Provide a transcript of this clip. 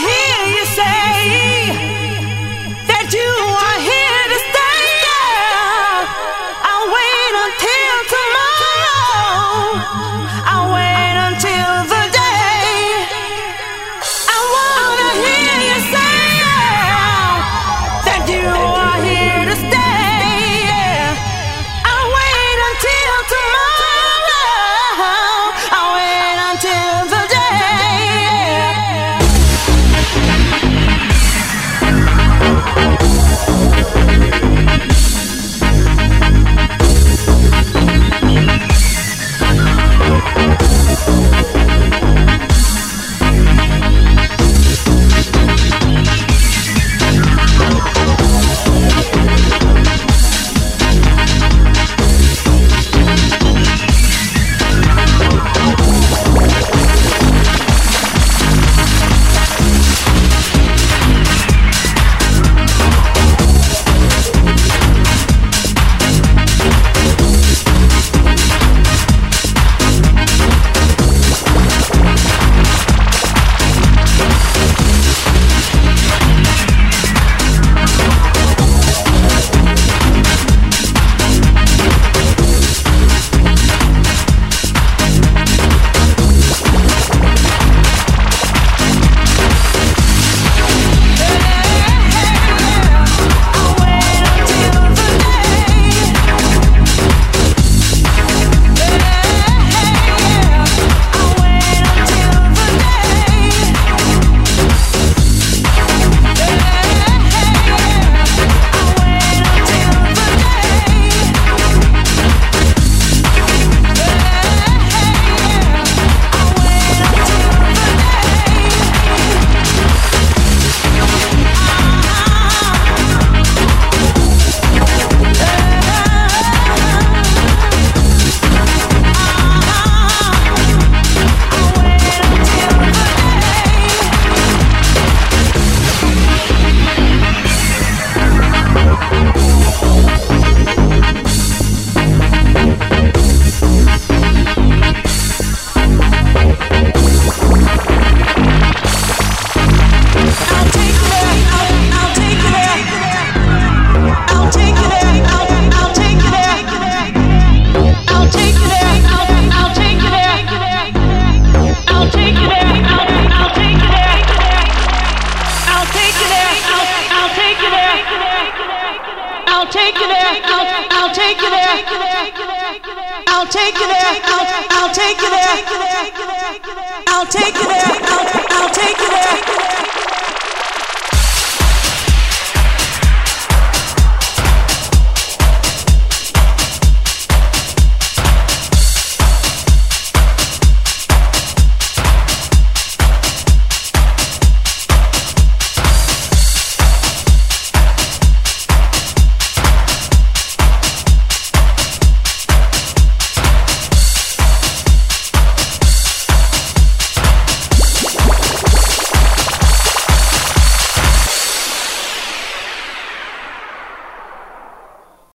here. I'll take you there. I'll take you there. I'll take you there. I'll take you there. I'll take you there.